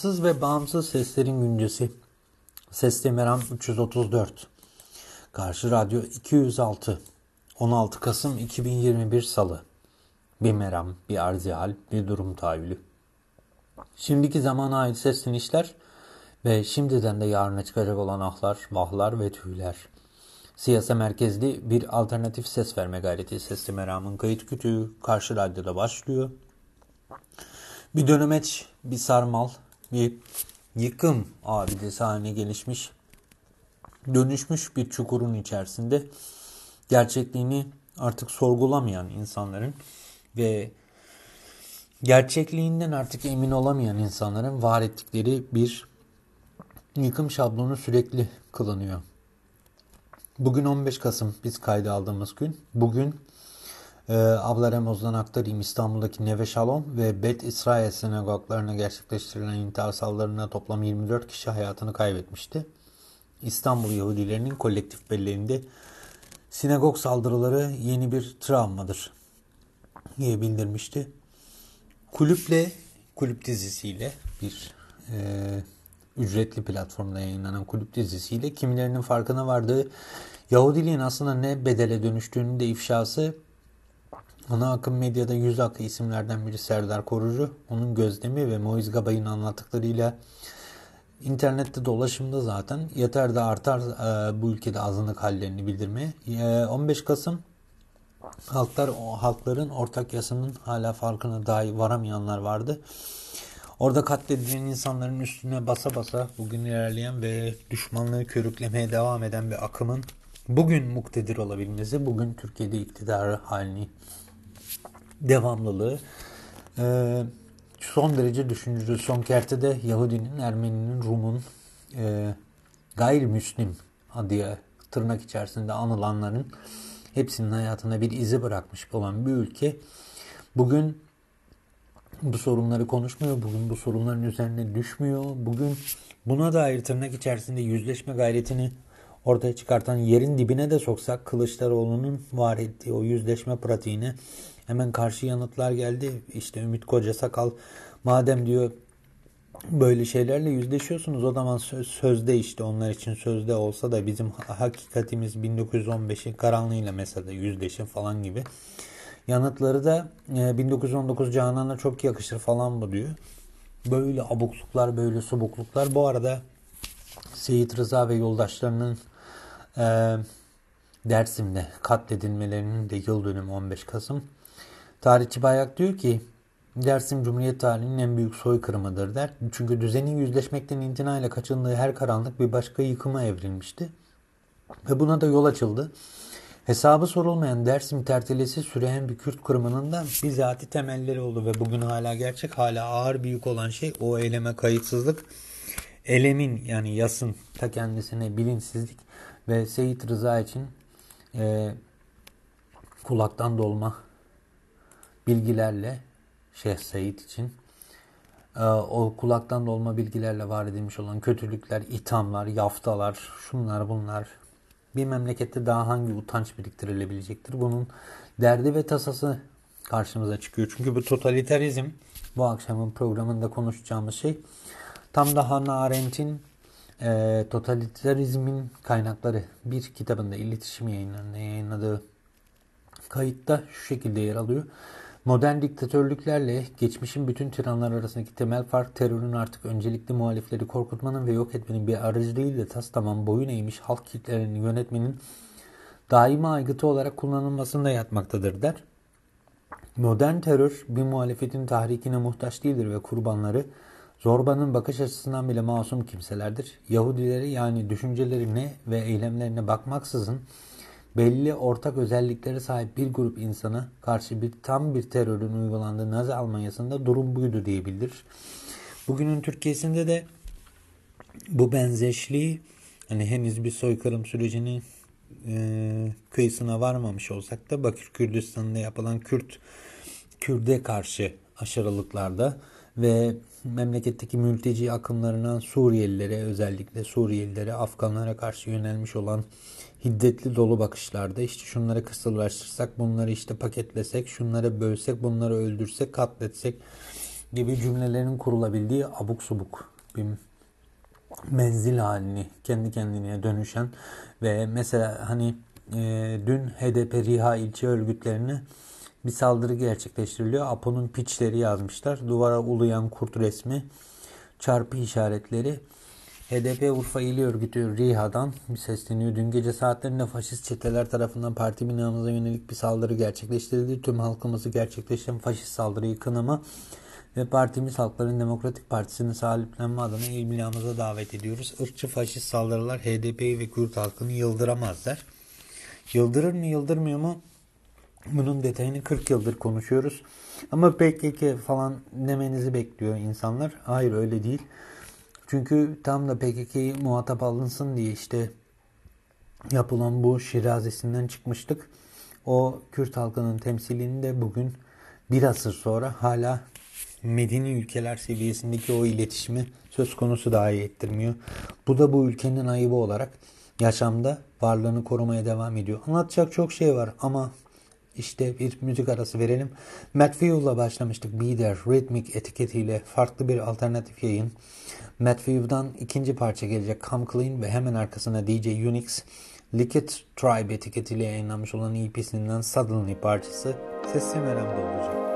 Bağlantısız ve bağımsız seslerin güncesi. Ses Demeram 334. Karşı Radyo 206. 16 Kasım 2021 Salı. Bir meram, bir arzihal, bir durum tahayyülü. Şimdiki zamana ait seslenişler ve şimdiden de yarına çıkacak olan ahlar, vahlar ve tüyler. Siyasa merkezli bir alternatif ses verme gayreti Sesli Meram'ın kayıt kütüğü Karşı Radyo'da başlıyor. Bir dönemeç, bir sarmal, bir yıkım abidesi haline gelişmiş, dönüşmüş bir çukurun içerisinde gerçekliğini artık sorgulamayan insanların ve gerçekliğinden artık emin olamayan insanların var ettikleri bir yıkım şablonu sürekli kılınıyor. Bugün 15 Kasım biz kayda aldığımız gün. Bugün e, Abla Remoz'dan aktarayım İstanbul'daki Neve Shalom ve Bet İsrail sinagoglarına gerçekleştirilen intihar saldırılarına toplam 24 kişi hayatını kaybetmişti. İstanbul Yahudilerinin kolektif belleğinde sinagog saldırıları yeni bir travmadır diye bildirmişti. Kulüple, kulüp dizisiyle bir e, ücretli platformda yayınlanan kulüp dizisiyle kimilerinin farkına vardığı Yahudiliğin aslında ne bedele dönüştüğünün de ifşası ana akım medyada yüz akı isimlerden biri Serdar Korucu. Onun gözlemi ve Moiz Gabay'ın anlattıklarıyla internette dolaşımda zaten yeter de artar e, bu ülkede azınlık hallerini bildirmeye. E, 15 Kasım halklar halkların ortak yasının hala farkına dahi varamayanlar vardı. Orada katledilen insanların üstüne basa basa bugün ilerleyen ve düşmanlığı körüklemeye devam eden bir akımın bugün muktedir olabilmesi, bugün Türkiye'de iktidarı halini, devamlılığı e, son derece düşündürücü. Son kertede Yahudinin, Ermeninin, Rum'un e, gayrimüslim diye tırnak içerisinde anılanların hepsinin hayatına bir izi bırakmış olan bir ülke bugün bu sorunları konuşmuyor. Bugün bu sorunların üzerine düşmüyor. Bugün buna dair tırnak içerisinde yüzleşme gayretini ortaya çıkartan yerin dibine de soksak Kılıçdaroğlu'nun var ettiği o yüzleşme pratiğine hemen karşı yanıtlar geldi. İşte Ümit Koca Sakal madem diyor böyle şeylerle yüzleşiyorsunuz o zaman söz, sözde işte onlar için sözde olsa da bizim hakikatimiz 1915'in karanlığıyla mesela yüzleşin falan gibi. Yanıtları da 1919 e, Canan'a çok yakışır falan bu diyor. Böyle abukluklar, böyle subukluklar. Bu arada Seyit Rıza ve yoldaşlarının e, Dersim'de katledilmelerinin de yıl dönümü 15 Kasım. Tarihçi Bayak diyor ki Dersim Cumhuriyet tarihinin en büyük soykırımıdır der. Çünkü düzenin yüzleşmekten imtinayla kaçındığı her karanlık bir başka yıkıma evrilmişti. Ve buna da yol açıldı. Hesabı sorulmayan Dersim tertilesi süreyen bir Kürt kırımının da bizatihi temelleri oldu ve bugün hala gerçek, hala ağır büyük olan şey o eyleme kayıtsızlık. Elemin yani yasın ta kendisine bilinçsizlik ve Seyit Rıza için e, kulaktan dolma bilgilerle Şeyh Seyit için e, o kulaktan dolma bilgilerle var edilmiş olan kötülükler, ithamlar, yaftalar, şunlar bunlar bir memlekette daha hangi utanç biriktirilebilecektir? Bunun derdi ve tasası karşımıza çıkıyor. Çünkü bu totalitarizm bu akşamın programında konuşacağımız şey tam da Hannah Arendt'in e, totalitarizmin kaynakları bir kitabında iletişim yayınlarında yayınladığı kayıtta şu şekilde yer alıyor. Modern diktatörlüklerle geçmişin bütün tiranlar arasındaki temel fark terörün artık öncelikli muhalifleri korkutmanın ve yok etmenin bir aracı değil de tas tamam boyun eğmiş halk kitlelerini yönetmenin daima aygıtı olarak kullanılmasında yatmaktadır der. Modern terör bir muhalefetin tahrikine muhtaç değildir ve kurbanları zorbanın bakış açısından bile masum kimselerdir. Yahudileri yani düşüncelerine ve eylemlerine bakmaksızın belli ortak özelliklere sahip bir grup insana karşı bir tam bir terörün uygulandığı Nazi Almanya'sında durum buydu diyebilir. Bugünün Türkiye'sinde de bu benzeşliği hani henüz bir soykırım sürecinin e, kıyısına varmamış olsak da Bakır Kürdistan'da yapılan Kürt Kürde karşı aşırılıklarda ve memleketteki mülteci akımlarına Suriyelilere özellikle Suriyelilere Afganlara karşı yönelmiş olan hiddetli dolu bakışlarda işte şunları kısırlaştırsak, bunları işte paketlesek, şunları bölsek, bunları öldürsek, katletsek gibi cümlelerin kurulabildiği abuk subuk bir menzil halini kendi kendine dönüşen ve mesela hani e, dün HDP Riha ilçe örgütlerine bir saldırı gerçekleştiriliyor. Apo'nun piçleri yazmışlar. Duvara uluyan kurt resmi, çarpı işaretleri. HDP Urfa İl Örgütü RİHA'dan sesleniyor. Dün gece saatlerinde faşist çeteler tarafından parti binamıza yönelik bir saldırı gerçekleştirildi. Tüm halkımızı gerçekleşen faşist saldırıyı kınama ve partimiz Halkların Demokratik Partisi'nin sahiplenme adına il binamıza davet ediyoruz. Irkçı faşist saldırılar HDP'yi ve Kürt halkını yıldıramazlar. Yıldırır mı yıldırmıyor mu? Bunun detayını 40 yıldır konuşuyoruz. Ama PKK falan demenizi bekliyor insanlar. Hayır öyle değil. Çünkü tam da PKK'yı muhatap alınsın diye işte yapılan bu şirazesinden çıkmıştık. O Kürt halkının temsilini de bugün bir asır sonra hala medeni ülkeler seviyesindeki o iletişimi söz konusu dahi ettirmiyor. Bu da bu ülkenin ayıbı olarak yaşamda varlığını korumaya devam ediyor. Anlatacak çok şey var ama işte bir müzik arası verelim. Matt View'la başlamıştık. Be There Rhythmic etiketiyle farklı bir alternatif yayın. Matt View'dan ikinci parça gelecek Come Clean ve hemen arkasına DJ Unix Liquid Tribe etiketiyle yayınlanmış olan EP'sinden Suddenly parçası Sesli Merem'de olacak.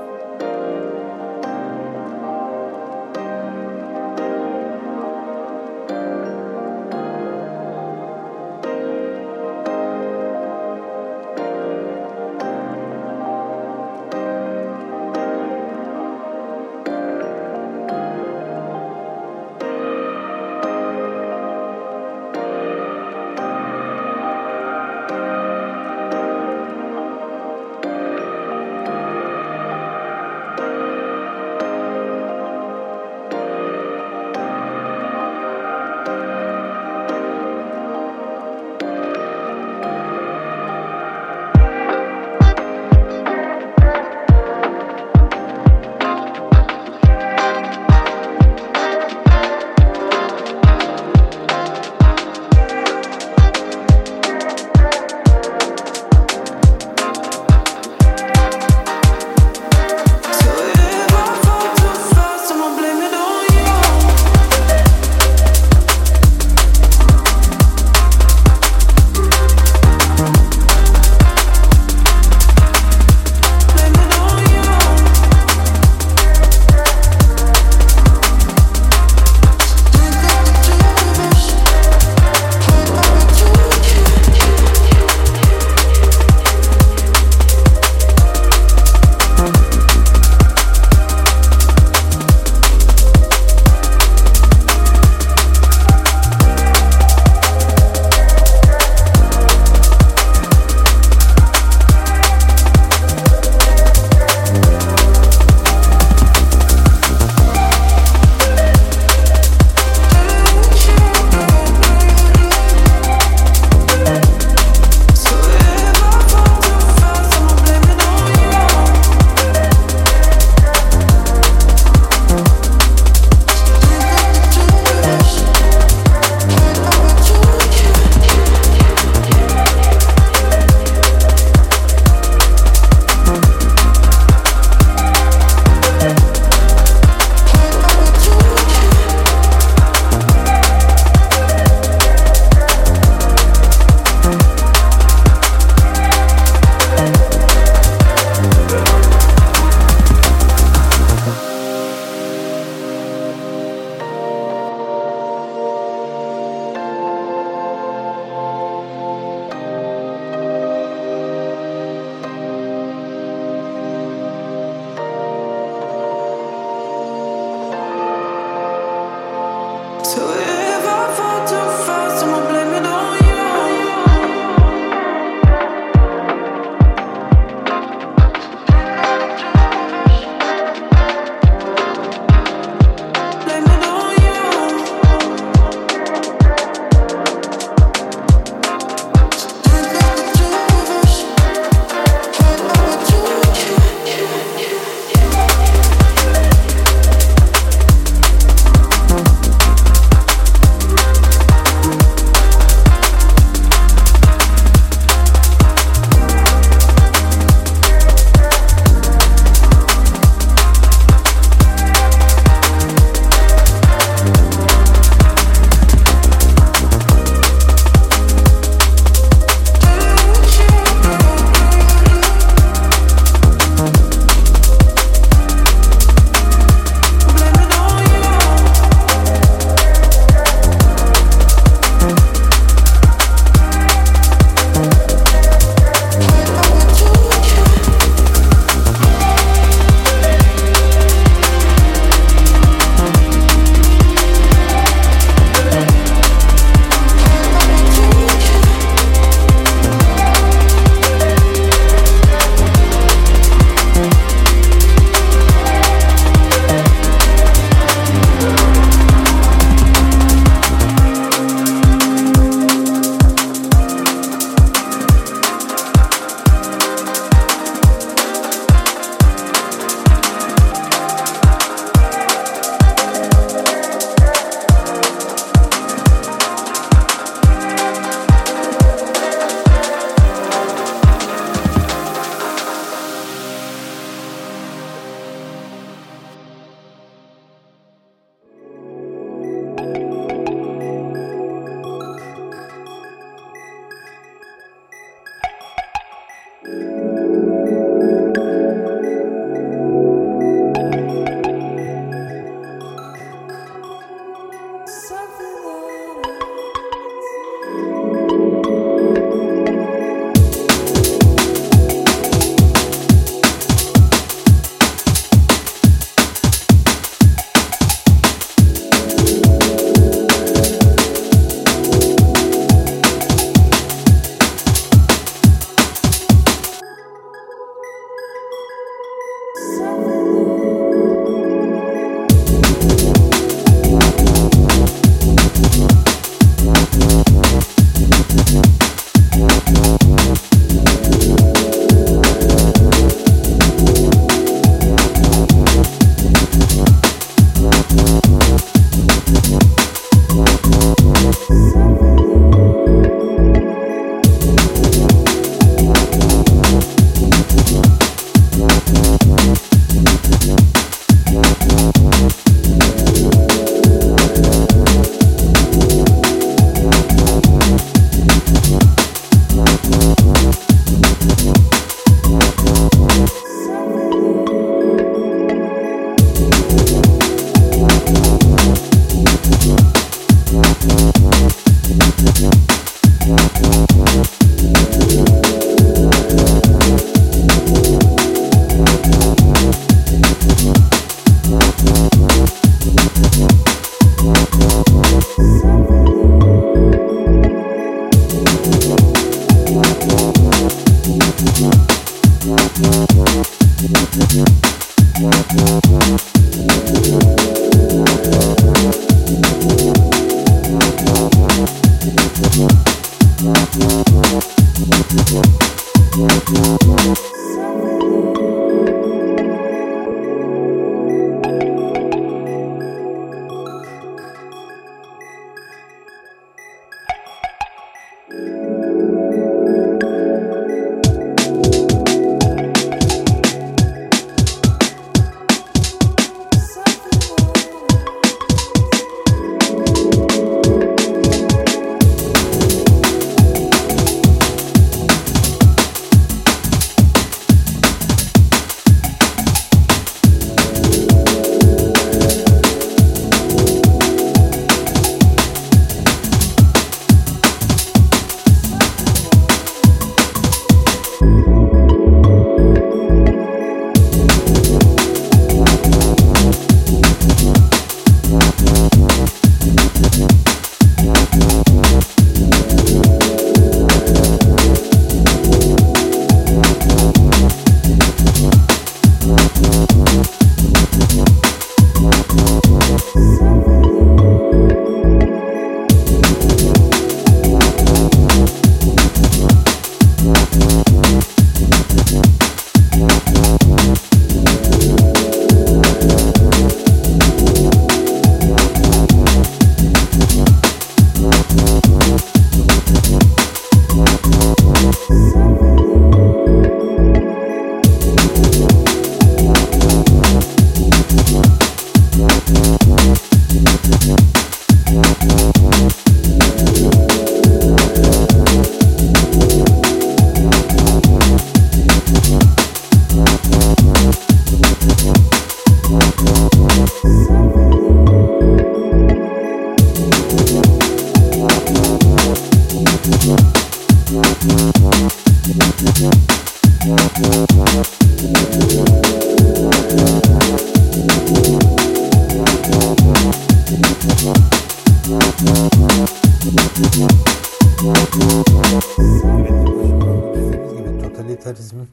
Totalitarizmin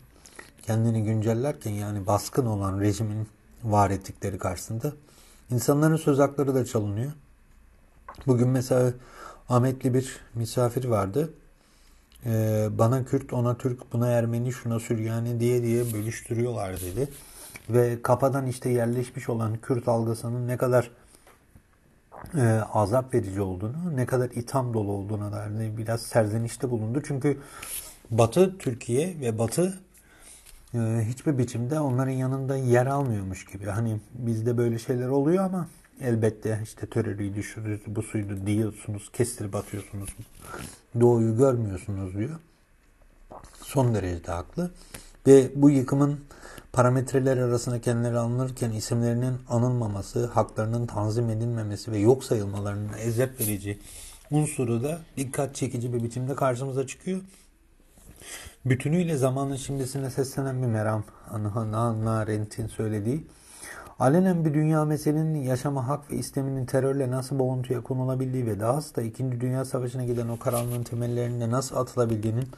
kendini güncellerken yani baskın olan rejimin var ettikleri karşısında insanların söz hakları da çalınıyor. Bugün mesela Ahmetli bir misafir vardı. Ee, bana Kürt, ona Türk, buna Ermeni, şuna Süryani diye diye bölüştürüyorlar dedi. Ve kafadan işte yerleşmiş olan Kürt algısının ne kadar e, azap verici olduğunu, ne kadar itham dolu olduğuna dair biraz serzenişte bulundu. Çünkü Batı Türkiye ve Batı e, hiçbir biçimde onların yanında yer almıyormuş gibi. Hani bizde böyle şeyler oluyor ama elbette işte terörüydü, şuydu, bu suydu diyorsunuz, kestirip atıyorsunuz. Doğuyu görmüyorsunuz diyor. Son derecede haklı. Ve bu yıkımın parametreler arasında kendileri alınırken isimlerinin anılmaması, haklarının tanzim edilmemesi ve yok sayılmalarının ezep verici unsuru da dikkat çekici bir biçimde karşımıza çıkıyor. Bütünüyle zamanın şimdisine seslenen bir meram. Hannah Arendt'in söylediği. Alenen bir dünya meselenin yaşama hak ve isteminin terörle nasıl boğuntuya konulabildiği ve dahası da 2. Dünya Savaşı'na giden o karanlığın temellerinde nasıl atılabildiğinin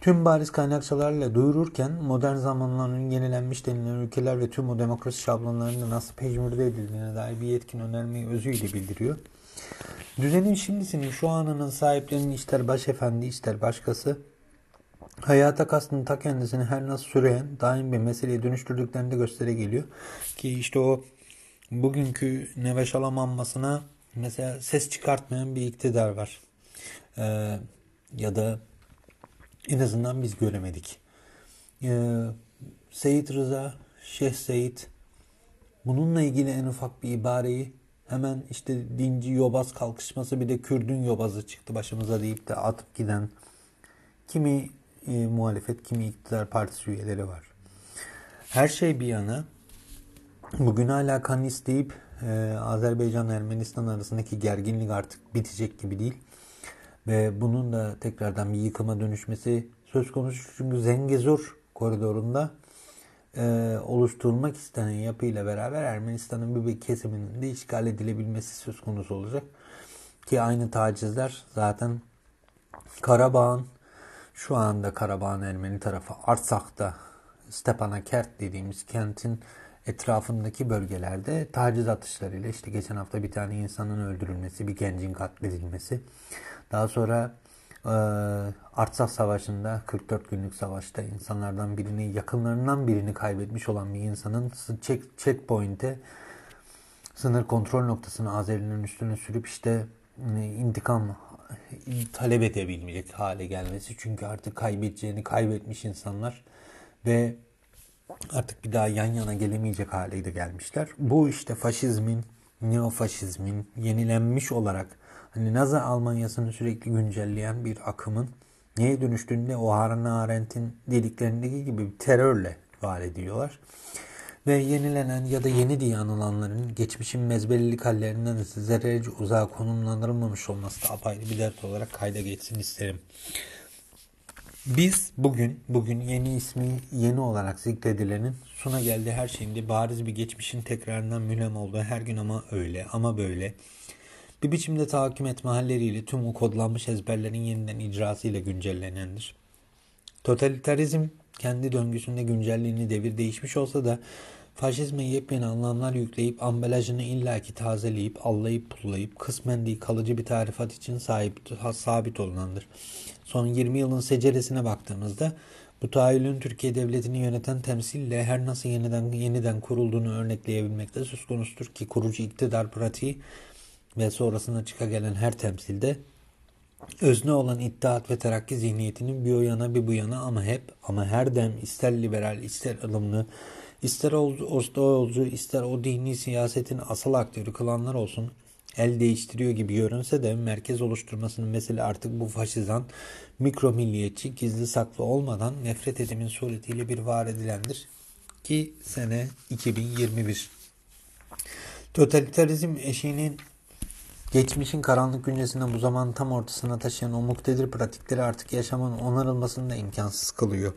tüm bariz kaynakçalarla duyururken modern zamanların yenilenmiş denilen ülkeler ve tüm o demokrasi şablonlarında nasıl pejmürde edildiğine dair bir yetkin önermeyi özüyle bildiriyor. Düzenin şimdisinin şu anının sahiplerinin ister başefendi ister başkası hayata kastının ta kendisini her nasıl süreyen daim bir meseleye dönüştürdüklerinde göstere geliyor. Ki işte o bugünkü Neveş Alamanmasına mesela ses çıkartmayan bir iktidar var. Ee, ya da en azından biz göremedik. Ee, Seyit Rıza, Şeyh Seyit bununla ilgili en ufak bir ibareyi hemen işte dinci yobaz kalkışması bir de Kürdün yobazı çıktı başımıza deyip de atıp giden kimi e, muhalefet, kimi iktidar partisi üyeleri var. Her şey bir yana bugün hala kan isteyip e, Azerbaycan Ermenistan arasındaki gerginlik artık bitecek gibi değil. Ve bunun da tekrardan bir yıkıma dönüşmesi söz konusu. Çünkü Zengezur koridorunda e, oluşturulmak istenen yapıyla beraber Ermenistan'ın bir kesiminin de işgal edilebilmesi söz konusu olacak. Ki aynı tacizler zaten Karabağ'ın şu anda Karabağ'ın Ermeni tarafı Artsak'ta Stepanakert dediğimiz kentin etrafındaki bölgelerde taciz atışlarıyla işte geçen hafta bir tane insanın öldürülmesi, bir gencin katledilmesi. Daha sonra e, Savaşı'nda 44 günlük savaşta insanlardan birini, yakınlarından birini kaybetmiş olan bir insanın check, checkpoint'e sınır kontrol noktasını Azeri'nin üstüne sürüp işte intikam talep edebilmeyecek hale gelmesi. Çünkü artık kaybedeceğini kaybetmiş insanlar ve artık bir daha yan yana gelemeyecek hale de gelmişler. Bu işte faşizmin, neofaşizmin yenilenmiş olarak hani Nazi Almanyası'nı sürekli güncelleyen bir akımın neye dönüştüğünde o Hannah Arendt'in dediklerindeki gibi bir terörle var ediyorlar ve yenilenen ya da yeni diye anılanların geçmişin mezbelilik hallerinden zerrece uzağa konumlandırılmamış olması da apayrı bir dert olarak kayda geçsin isterim. Biz bugün, bugün yeni ismi yeni olarak zikredilenin sona geldiği her şeyinde bariz bir geçmişin tekrarından mülhem olduğu her gün ama öyle ama böyle bir biçimde tahakküm etme halleriyle tüm o kodlanmış ezberlerin yeniden icrasıyla güncellenendir. Totalitarizm kendi döngüsünde güncelliğini devir değişmiş olsa da faşizme yepyeni anlamlar yükleyip ambalajını illaki tazeleyip, allayıp pullayıp kısmen değil kalıcı bir tarifat için sahip, sabit olunandır. Son 20 yılın seceresine baktığımızda bu tahayyülün Türkiye Devleti'ni yöneten temsille her nasıl yeniden yeniden kurulduğunu örnekleyebilmekte söz konusudur ki kurucu iktidar pratiği ve sonrasında çıka gelen her temsilde özne olan iddiat ve terakki zihniyetinin bir o yana bir bu yana ama hep ama her dem ister liberal ister ılımlı ister Ostoğolcu ister o dini siyasetin asıl aktörü kılanlar olsun el değiştiriyor gibi görünse de merkez oluşturmasının mesele artık bu faşizan mikro milliyetçi gizli saklı olmadan nefret edemin suretiyle bir var edilendir ki sene 2021. Totalitarizm eşiğinin Geçmişin karanlık güncesinden bu zaman tam ortasına taşıyan o muktedir pratikleri artık yaşamın onarılmasını da imkansız kılıyor.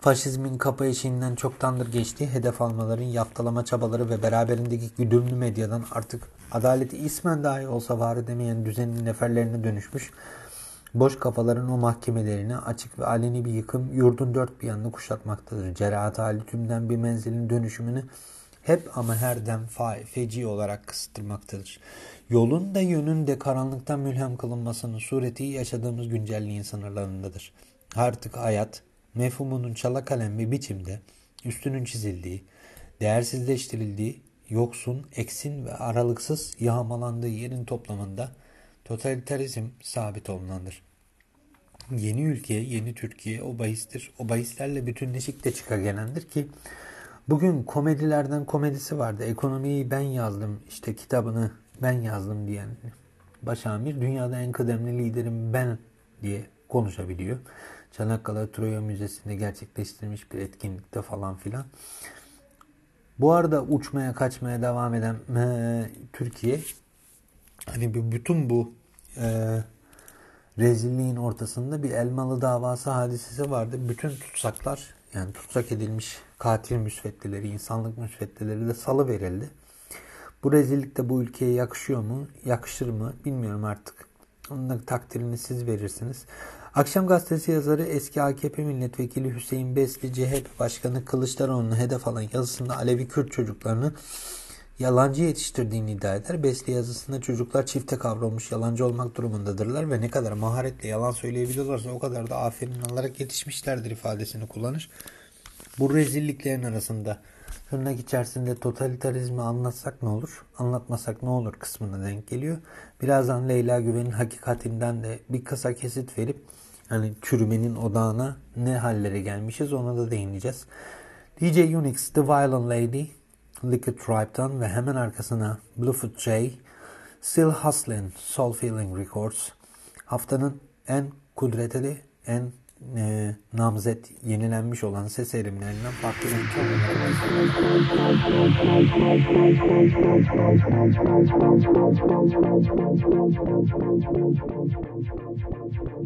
Faşizmin kapı eşiğinden çoktandır geçtiği hedef almaların yaftalama çabaları ve beraberindeki güdümlü medyadan artık adaleti ismen dahi olsa var edemeyen düzenin neferlerine dönüşmüş boş kafaların o mahkemelerine açık ve aleni bir yıkım yurdun dört bir yanını kuşatmaktadır. Cerahat hali tümden bir menzilin dönüşümünü hep ama her dem feci olarak kısıttırmaktadır. Yolun da yönün de karanlıktan mülhem kılınmasının sureti yaşadığımız güncelliğin sınırlarındadır. Artık hayat, mefhumunun çala kalem bir biçimde üstünün çizildiği, değersizleştirildiği, yoksun, eksin ve aralıksız yağmalandığı yerin toplamında totalitarizm sabit olunandır. Yeni ülke, yeni Türkiye o bahistir. O bahislerle bütünleşik de çıka gelendir ki bugün komedilerden komedisi vardı. Ekonomiyi ben yazdım işte kitabını ben yazdım diyen başamir dünyada en kıdemli liderim ben diye konuşabiliyor. Çanakkale Troya Müzesi'nde gerçekleştirilmiş bir etkinlikte falan filan. Bu arada uçmaya kaçmaya devam eden e, Türkiye hani bütün bu e, rezilliğin ortasında bir Elmalı davası hadisesi vardı. Bütün tutsaklar yani tutsak edilmiş katil müsveddeleri, insanlık müsveddeleri de salı verildi. Bu rezillik de bu ülkeye yakışıyor mu? Yakışır mı? Bilmiyorum artık. Onun da takdirini siz verirsiniz. Akşam gazetesi yazarı eski AKP milletvekili Hüseyin Besli, CHP Başkanı Kılıçdaroğlu'nu hedef alan yazısında Alevi Kürt çocuklarını yalancı yetiştirdiğini iddia eder. Besli yazısında çocuklar çifte kavrulmuş yalancı olmak durumundadırlar ve ne kadar maharetle yalan söyleyebiliyorlarsa o kadar da aferin alarak yetişmişlerdir ifadesini kullanır. Bu rezilliklerin arasında tırnak içerisinde totalitarizmi anlatsak ne olur, anlatmasak ne olur kısmına denk geliyor. Birazdan Leyla Güven'in hakikatinden de bir kısa kesit verip hani çürümenin odağına ne hallere gelmişiz ona da değineceğiz. DJ Unix, The Violent Lady, Liquid Tribe'dan ve hemen arkasına Bluefoot J, Still Hustlin' Soul Feeling Records haftanın en kudretli, en e, namzet yenilenmiş olan ses erimlerinden farklı renkler.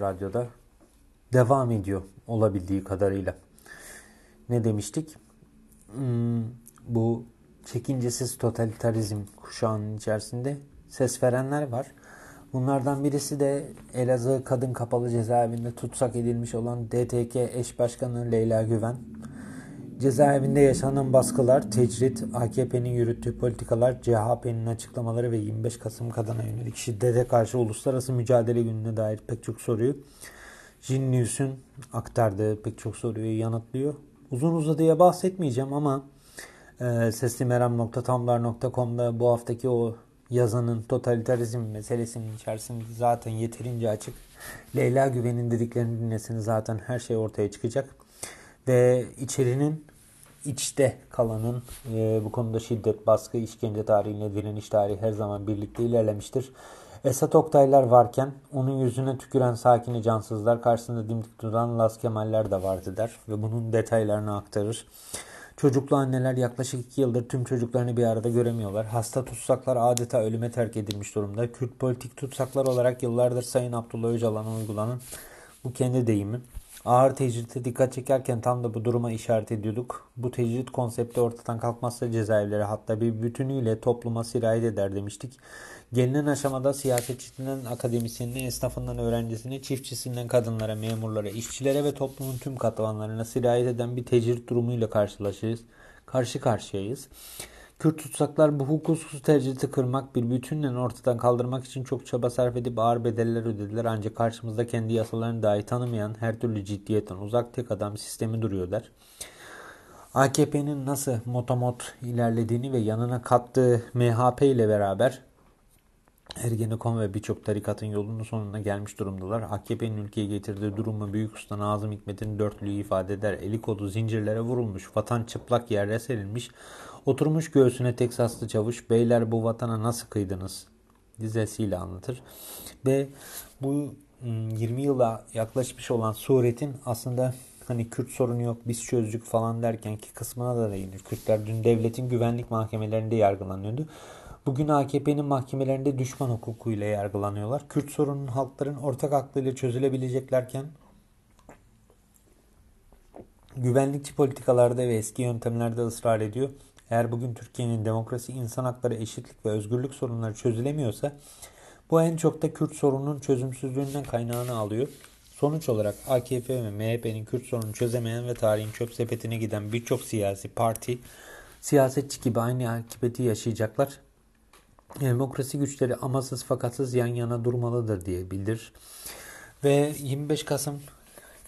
Radyo'da devam ediyor olabildiği kadarıyla. Ne demiştik? Hmm, bu çekincesiz totalitarizm kuşağının içerisinde ses verenler var. Bunlardan birisi de Elazığ Kadın Kapalı Cezaevinde tutsak edilmiş olan DTK eş başkanı Leyla Güven. Cezaevinde yaşanan baskılar, tecrit, AKP'nin yürüttüğü politikalar, CHP'nin açıklamaları ve 25 Kasım kadına yönelik şiddete karşı uluslararası mücadele gününe dair pek çok soruyu Jin News'un aktardığı pek çok soruyu yanıtlıyor. Uzun uzadıya bahsetmeyeceğim ama e, seslimeram.tumblr.com'da bu haftaki o yazanın totalitarizm meselesinin içerisinde zaten yeterince açık. Leyla Güven'in dediklerini dinleseniz zaten her şey ortaya çıkacak. Ve içerinin içte kalanın e, bu konuda şiddet, baskı, işkence tarihiyle direniş tarihi her zaman birlikte ilerlemiştir. Esat Oktaylar varken onun yüzüne tüküren sakini cansızlar karşısında dimdik duran Las Kemaller de vardı der ve bunun detaylarını aktarır. Çocuklu anneler yaklaşık iki yıldır tüm çocuklarını bir arada göremiyorlar. Hasta tutsaklar adeta ölüme terk edilmiş durumda. Kürt politik tutsaklar olarak yıllardır Sayın Abdullah Öcalan'a uygulanan bu kendi deyimi. Ağır tecritte dikkat çekerken tam da bu duruma işaret ediyorduk. Bu tecrit konsepti ortadan kalkmazsa cezaevleri hatta bir bütünüyle topluma sirayet eder demiştik. Gelinen aşamada siyasetçisinden akademisyenine, esnafından öğrencisine, çiftçisinden kadınlara, memurlara, işçilere ve toplumun tüm katmanlarına sirayet eden bir tecrit durumuyla karşılaşırız. Karşı karşıyayız. Kürt tutsaklar bu hukuksuz tecriti kırmak, bir bütünle ortadan kaldırmak için çok çaba sarf edip ağır bedeller ödediler. Ancak karşımızda kendi yasalarını dahi tanımayan, her türlü ciddiyetten uzak tek adam sistemi duruyorlar. AKP'nin nasıl motomot ilerlediğini ve yanına kattığı MHP ile beraber Ergenekon ve birçok tarikatın yolunun sonuna gelmiş durumdalar. AKP'nin ülkeye getirdiği durumu Büyük Usta Nazım Hikmet'in dörtlüğü ifade eder. Eli kolu zincirlere vurulmuş, vatan çıplak yere serilmiş. Oturmuş göğsüne Teksaslı çavuş, beyler bu vatana nasıl kıydınız? dizesiyle anlatır. Ve bu 20 yıla yaklaşmış olan suretin aslında hani Kürt sorunu yok biz çözdük falan derken ki kısmına da değinir. Kürtler dün devletin güvenlik mahkemelerinde yargılanıyordu. Bugün AKP'nin mahkemelerinde düşman hukukuyla yargılanıyorlar. Kürt sorunun halkların ortak aklıyla çözülebileceklerken güvenlikçi politikalarda ve eski yöntemlerde ısrar ediyor. Eğer bugün Türkiye'nin demokrasi, insan hakları, eşitlik ve özgürlük sorunları çözülemiyorsa bu en çok da Kürt sorununun çözümsüzlüğünden kaynağını alıyor. Sonuç olarak AKP ve MHP'nin Kürt sorununu çözemeyen ve tarihin çöp sepetine giden birçok siyasi parti siyasetçi gibi aynı akıbeti yaşayacaklar. Demokrasi güçleri amasız fakatsız yan yana durmalıdır diye bildirir. Ve 25 Kasım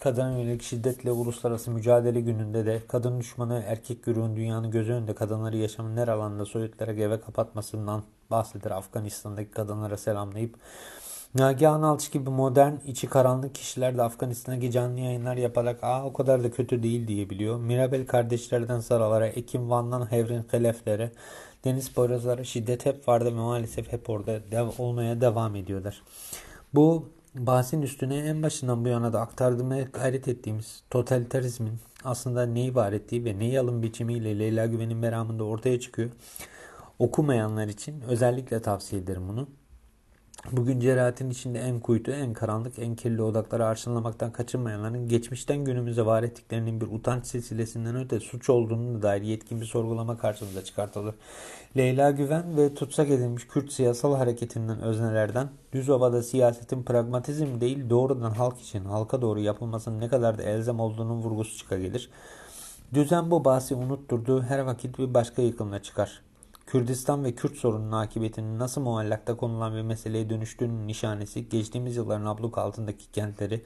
kadına yönelik şiddetle uluslararası mücadele gününde de kadın düşmanı erkek güruhun dünyanın gözü önünde kadınları yaşamın her alanda soyutlere geve kapatmasından bahseder. Afganistan'daki kadınlara selamlayıp Nagihan Alçı gibi modern, içi karanlık kişiler de Afganistan'daki canlı yayınlar yaparak aa o kadar da kötü değil diyebiliyor. Mirabel kardeşlerden Saralara, Ekim Van'dan Hevrin Heleflere, Deniz Poyrazlara şiddet hep vardı ve maalesef hep orada dev olmaya devam ediyorlar. Bu bahsin üstüne en başından bu yana da aktardığımı gayret ettiğimiz totalitarizmin aslında ne ibare ettiği ve neyi alım biçimiyle Leyla Güven'in meramında ortaya çıkıyor. Okumayanlar için özellikle tavsiye ederim bunu. Bugün cerahatin içinde en kuytu, en karanlık, en kirli odakları arşınlamaktan kaçınmayanların geçmişten günümüze var ettiklerinin bir utanç silsilesinden öte suç olduğunu dair yetkin bir sorgulama karşımıza çıkartılır. Leyla Güven ve tutsak edilmiş Kürt siyasal hareketinden öznelerden düz ovada siyasetin pragmatizm değil doğrudan halk için halka doğru yapılmasının ne kadar da elzem olduğunun vurgusu çıkagelir. Düzen bu bahsi unutturduğu her vakit bir başka yıkımla çıkar. Kürdistan ve Kürt sorununun akıbetinin nasıl muallakta konulan bir meseleye dönüştüğünün nişanesi geçtiğimiz yılların abluk altındaki kentleri,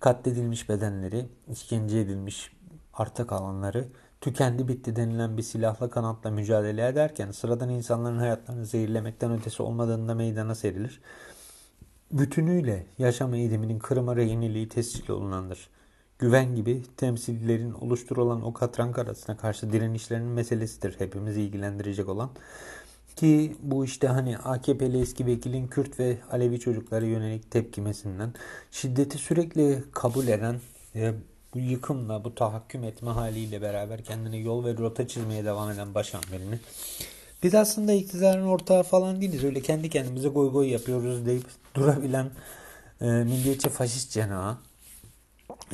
katledilmiş bedenleri, işkence edilmiş arta alanları, tükendi bitti denilen bir silahla kanatla mücadele ederken sıradan insanların hayatlarını zehirlemekten ötesi olmadığında meydana serilir. Bütünüyle yaşam eğiliminin kırıma rehiniliği tescil olunandır güven gibi temsillerin oluşturulan o katrank arasına karşı direnişlerinin meselesidir hepimizi ilgilendirecek olan. Ki bu işte hani AKP'li eski vekilin Kürt ve Alevi çocuklara yönelik tepkimesinden şiddeti sürekli kabul eden ve bu yıkımla, bu tahakküm etme haliyle beraber kendine yol ve rota çizmeye devam eden başamberini biz aslında iktidarın ortağı falan değiliz. Öyle kendi kendimize goy goy yapıyoruz deyip durabilen e, milliyetçi faşist cenahı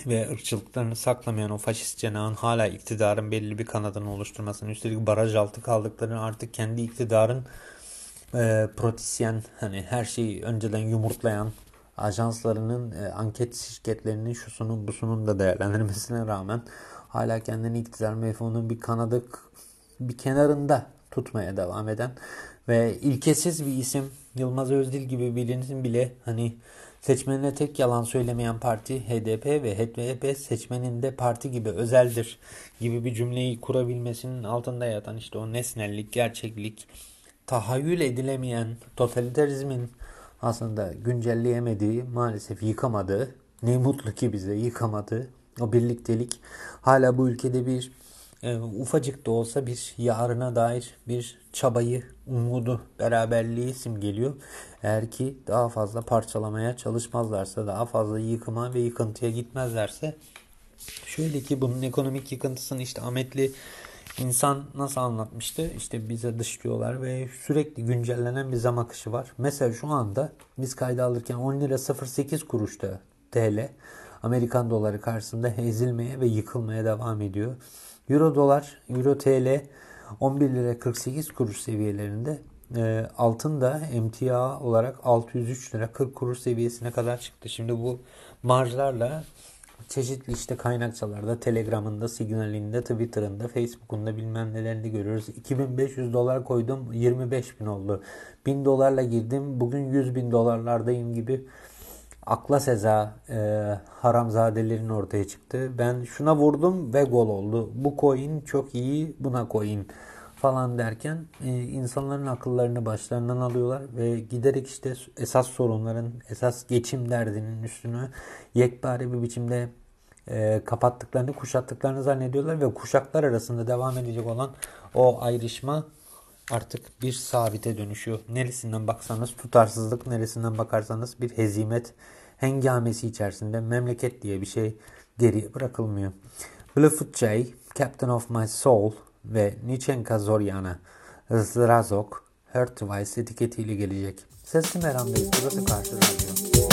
ve ırkçılıklarını saklamayan o faşist cenahın hala iktidarın belli bir kanadını oluşturmasını üstelik baraj altı kaldıklarını artık kendi iktidarın e, protisyen hani her şeyi önceden yumurtlayan ajanslarının e, anket şirketlerinin şusunun busunun da değerlendirmesine rağmen hala kendini iktidar mefhumunun bir kanadı bir kenarında tutmaya devam eden ve ilkesiz bir isim Yılmaz Özdil gibi birinin bile hani Seçmenine tek yalan söylemeyen parti HDP ve HDP seçmeninde parti gibi özeldir gibi bir cümleyi kurabilmesinin altında yatan işte o nesnellik, gerçeklik, tahayyül edilemeyen totalitarizmin aslında güncelleyemediği, maalesef yıkamadığı, ne mutlu ki bize yıkamadığı o birliktelik. Hala bu ülkede bir e, ufacık da olsa bir yarına dair bir çabayı, umudu, beraberliği simgeliyor. Eğer ki daha fazla parçalamaya çalışmazlarsa, daha fazla yıkıma ve yıkıntıya gitmezlerse şöyle ki bunun ekonomik yıkıntısını işte Ahmetli İnsan nasıl anlatmıştı? İşte bize dışlıyorlar ve sürekli güncellenen bir zam akışı var. Mesela şu anda biz kayda alırken 10 lira 08 kuruşta TL Amerikan doları karşısında ezilmeye ve yıkılmaya devam ediyor. Euro dolar, Euro TL 11 lira 48 kuruş seviyelerinde. E, altın da emtia olarak 603 lira 40 kuruş seviyesine kadar çıktı. Şimdi bu marjlarla çeşitli işte kaynakçalarda, Telegram'ında, Signal'inde, Twitter'ında, Facebook'unda bilmem nelerinde görüyoruz. 2500 dolar koydum 25 bin oldu. 1000 dolarla girdim bugün 100 bin dolarlardayım gibi akla seza e, haramzadelerin ortaya çıktı. Ben şuna vurdum ve gol oldu. Bu coin çok iyi buna coin falan derken e, insanların akıllarını başlarından alıyorlar ve giderek işte esas sorunların, esas geçim derdinin üstünü yekpare bir biçimde e, kapattıklarını, kuşattıklarını zannediyorlar ve kuşaklar arasında devam edecek olan o ayrışma artık bir sabite dönüşüyor. Neresinden baksanız tutarsızlık, neresinden bakarsanız bir hezimet hengamesi içerisinde memleket diye bir şey geriye bırakılmıyor. Bluefoot J, Captain of My Soul ve Nichenka Zoryana, Zrazok, Hurtwise etiketiyle gelecek. Sesli Meram Bey, burası Karşı Radyo.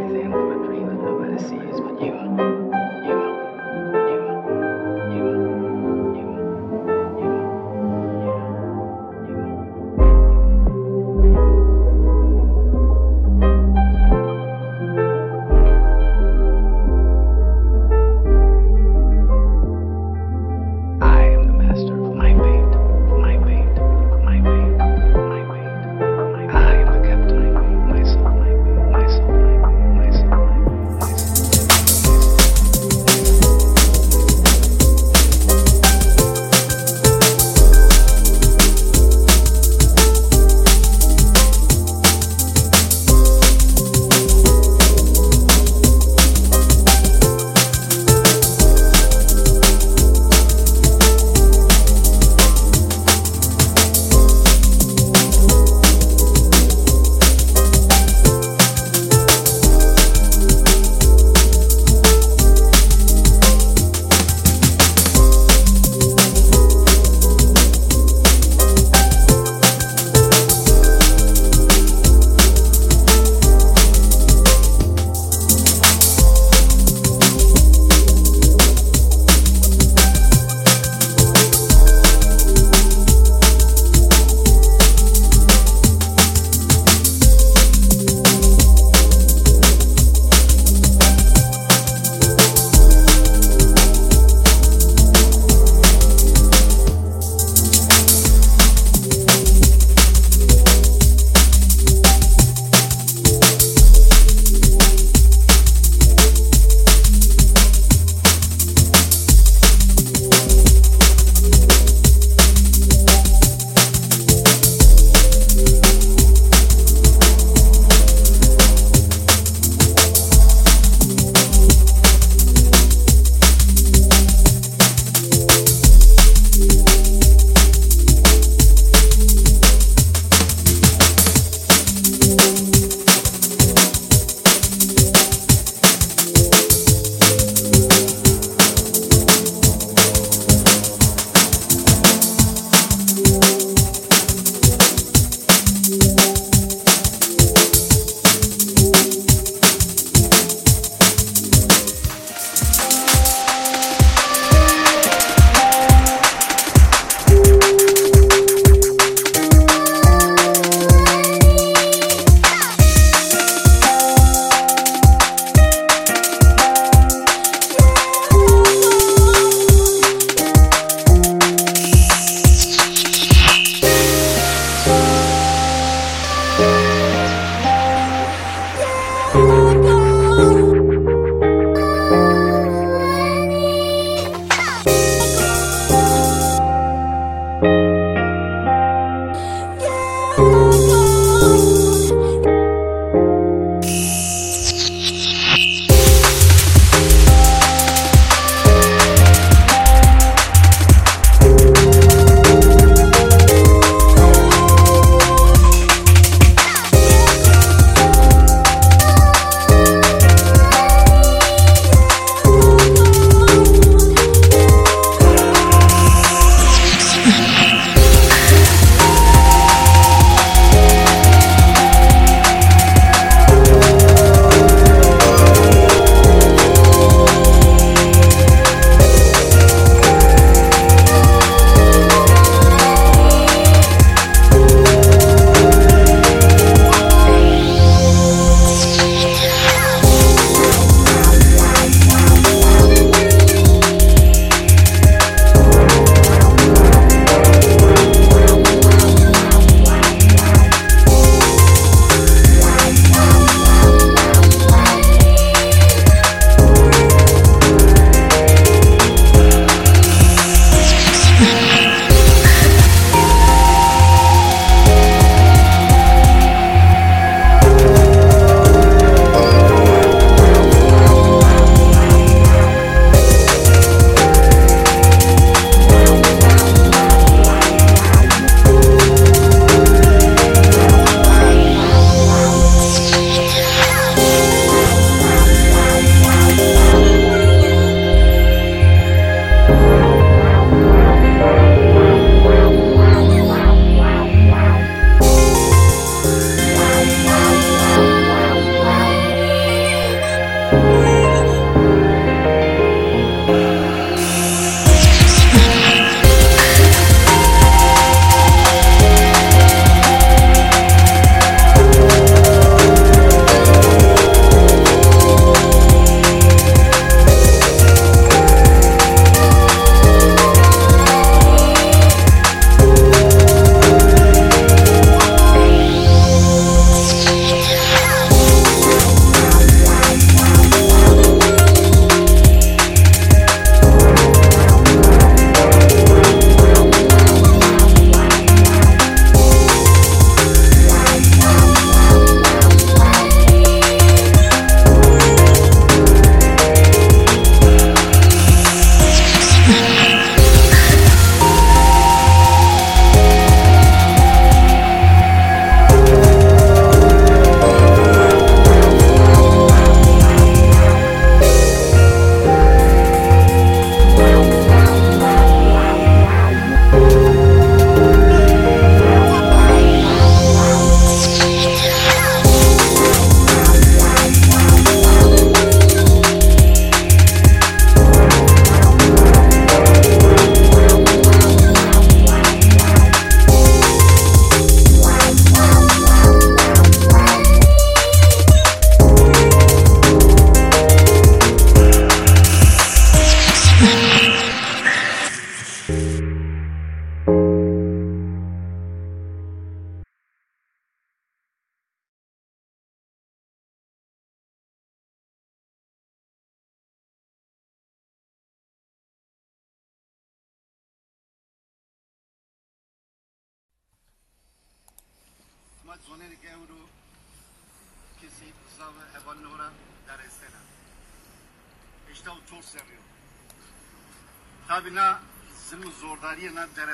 crazy into a dream that nobody sees but you.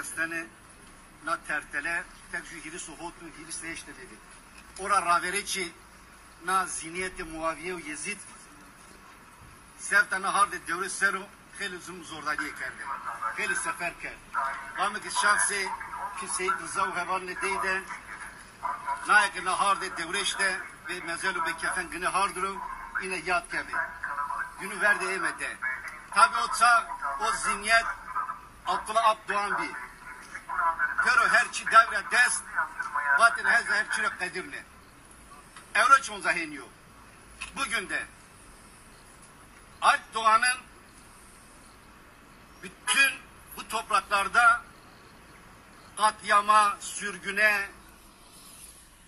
Каздане на тертеле, также хилисохотно, хилисееште деди. Ора раверечи на зиниете муавиев езид, севтана харде девре серу, хели зум зордание керде. Хели сефер керде. Вамик шахси kimseyi rıza ve hevaline değil de nayek naharde devreşte ve mezelu be kefen güne harduru yine yat kebi. Günü verdi emede. Tabi otsa o zihniyet Abdullah Abdoğan bir. Pero herçi devre dest, batin heze herçi kadirne. Evro çon zaheniyor. Bugün de Alp Doğan'ın bütün bu topraklarda katliama, sürgüne,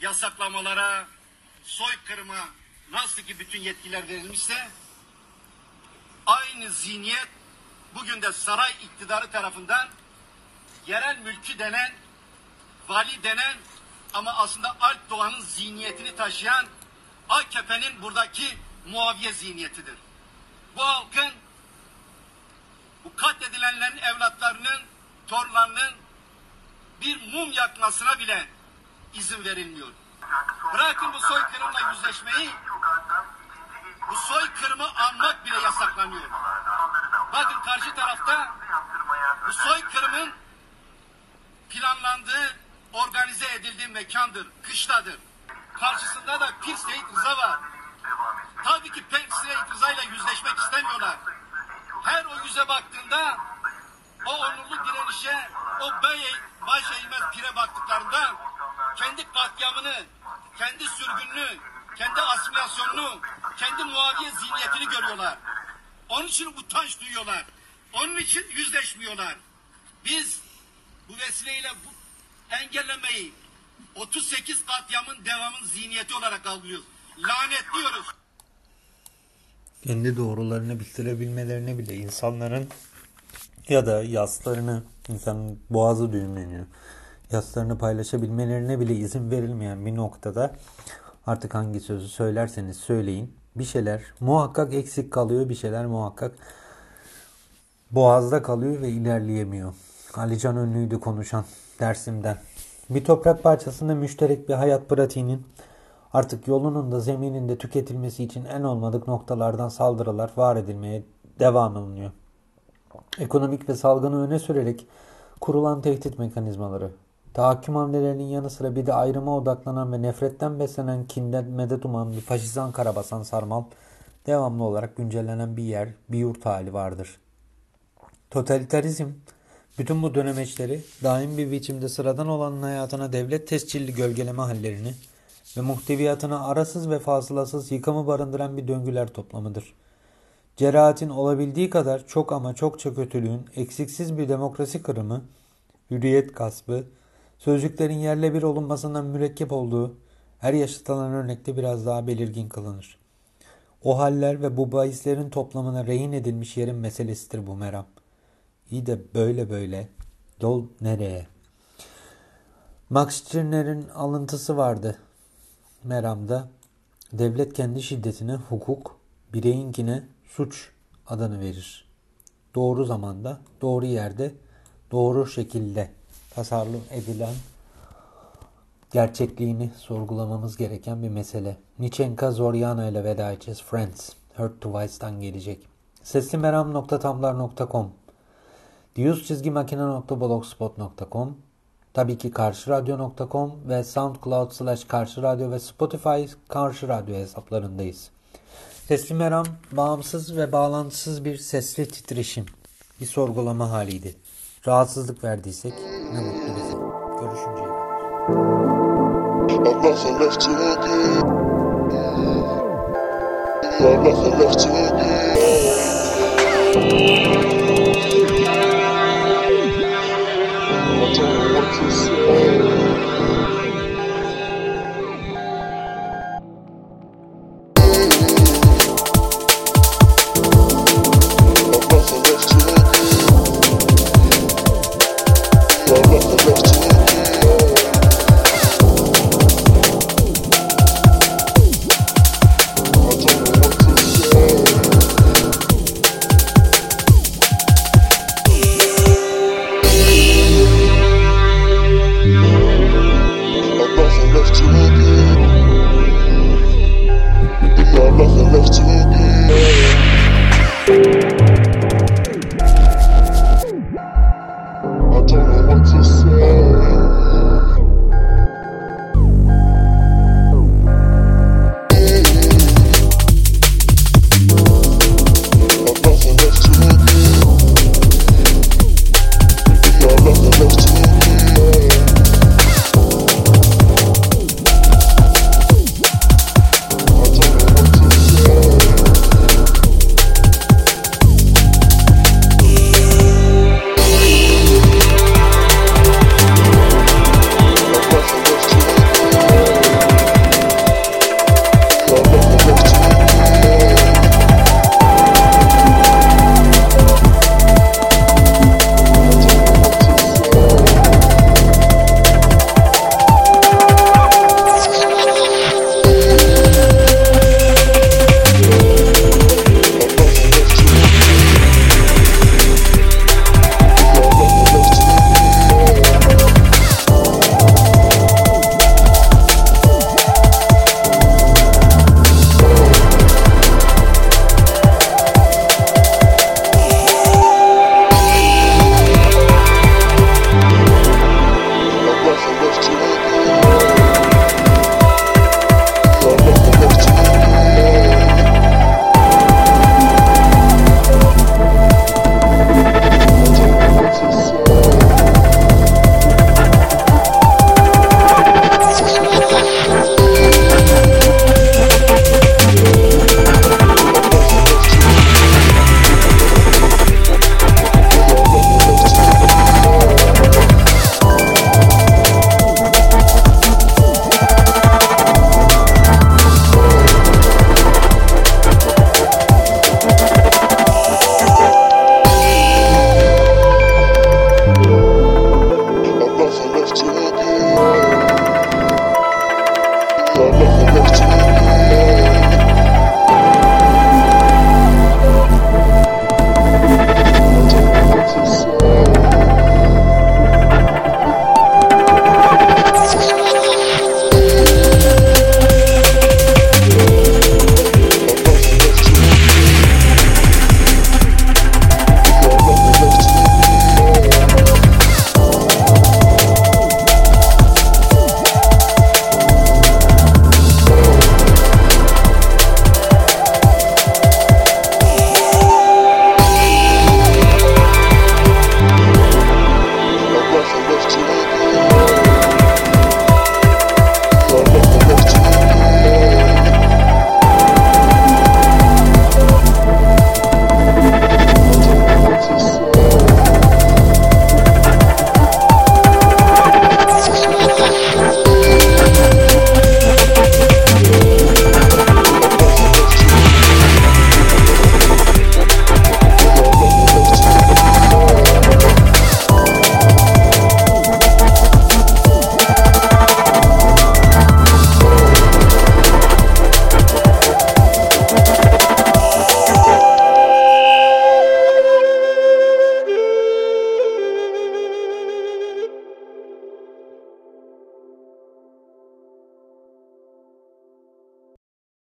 yasaklamalara, soykırıma nasıl ki bütün yetkiler verilmişse aynı zihniyet bugün de saray iktidarı tarafından yerel mülkü denen, vali denen ama aslında Alp Doğan'ın zihniyetini taşıyan AKP'nin buradaki muaviye zihniyetidir. Bu halkın bu katledilenlerin evlatlarının, torunlarının bir mum yakmasına bile izin verilmiyor. Bırakın bu soykırımla yüzleşmeyi, bu soykırımı anmak bile yasaklanıyor. Bakın karşı tarafta bu soykırımın planlandığı, organize edildiği mekandır, kışladır. Karşısında da Pir Seyit Rıza var. Tabii ki Pir Seyit Rıza ile yüzleşmek istemiyorlar. Her o yüze baktığında o onurlu direnişe, o bey, baş eğmez pire baktıklarında kendi katliamını, kendi sürgününü, kendi asimilasyonunu, kendi muaviye zihniyetini görüyorlar. Onun için utanç duyuyorlar. Onun için yüzleşmiyorlar. Biz bu vesileyle bu engellemeyi 38 katliamın devamın zihniyeti olarak algılıyoruz. Lanetliyoruz. kendi doğrularını bitirebilmelerine bile insanların ya da yaslarını insanın boğazı düğümleniyor. Yaslarını paylaşabilmelerine bile izin verilmeyen bir noktada artık hangi sözü söylerseniz söyleyin bir şeyler muhakkak eksik kalıyor bir şeyler muhakkak boğazda kalıyor ve ilerleyemiyor. Alican Önlü'ydü konuşan Dersim'den. Bir toprak parçasında müşterek bir hayat pratiğinin artık yolunun da zeminin de tüketilmesi için en olmadık noktalardan saldırılar var edilmeye devam ediliyor. Ekonomik ve salgını öne sürerek kurulan tehdit mekanizmaları, tahakküm hamlelerinin yanı sıra bir de ayrıma odaklanan ve nefretten beslenen kinden medet uman bir faşizan karabasan sarmal devamlı olarak güncellenen bir yer, bir yurt hali vardır. Totalitarizm bütün bu dönemeçleri daim bir biçimde sıradan olanın hayatına devlet tescilli gölgeleme hallerini ve muhteviyatına arasız ve fasılasız yıkımı barındıran bir döngüler toplamıdır. Cerahatin olabildiği kadar çok ama çokça kötülüğün eksiksiz bir demokrasi kırımı, hürriyet gaspı, sözcüklerin yerle bir olunmasından mürekkep olduğu her yaşatılan örnekte biraz daha belirgin kılınır. O haller ve bu bahislerin toplamına rehin edilmiş yerin meselesidir bu meram. İyi de böyle böyle. Yol nereye? Max Stirner'in alıntısı vardı. Meram'da devlet kendi şiddetine hukuk, bireyinkine suç adını verir. Doğru zamanda, doğru yerde, doğru şekilde tasarruf edilen gerçekliğini sorgulamamız gereken bir mesele. Nichenka Zoryana ile veda edeceğiz. Friends. Hurt to Vice'dan gelecek. Seslimeram.tumblr.com Diyuz çizgi makine.blogspot.com Tabii ki karşıradyo.com ve SoundCloud slash karşı radyo ve Spotify karşı radyo hesaplarındayız. Sesli Meram bağımsız ve bağlantısız bir sesli titreşim. Bir sorgulama haliydi. Rahatsızlık verdiysek ne mutlu bize. Görüşünceye kadar. to see.